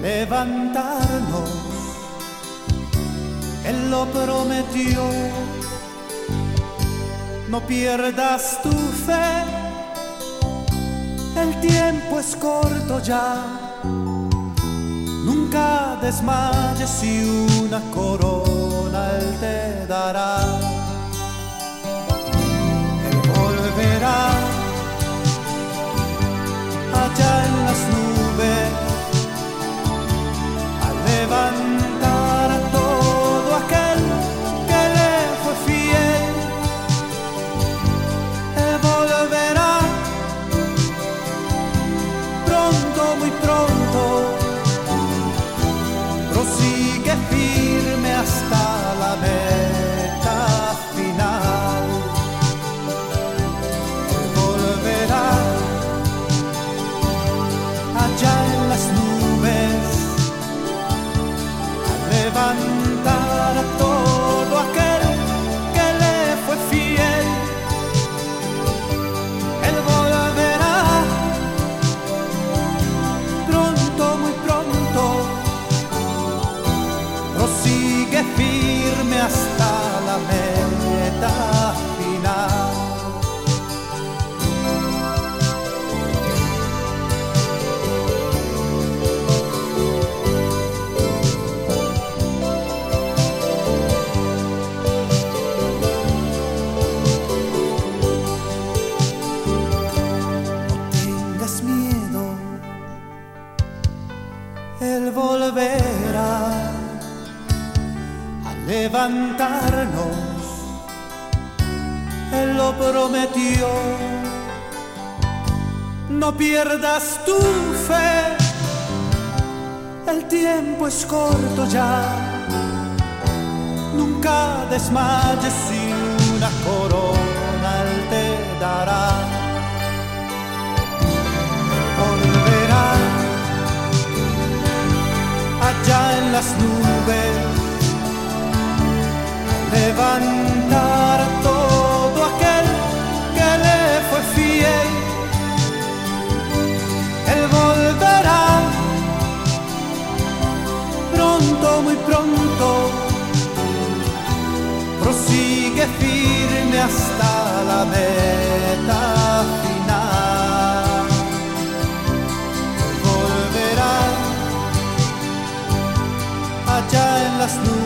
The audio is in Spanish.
levantarnos. Él lo prometió. No pierdas tu fe, el tiempo es corto ya. Nunca desmayes si una corona Él te dará. Prosigue firme hasta la meta final. Volverá allá en las nubes a levantar a todo hasta la meta final. tengas levantarnos, Él lo prometió. No pierdas tu fe, el tiempo es corto ya. Nunca desmayes si una corona te dará. volverá allá en las nubes levantar todo aquel que le fue fiel. Él volverá pronto, muy pronto. Prosigue firme hasta la meta final. Volverá allá en las nubes.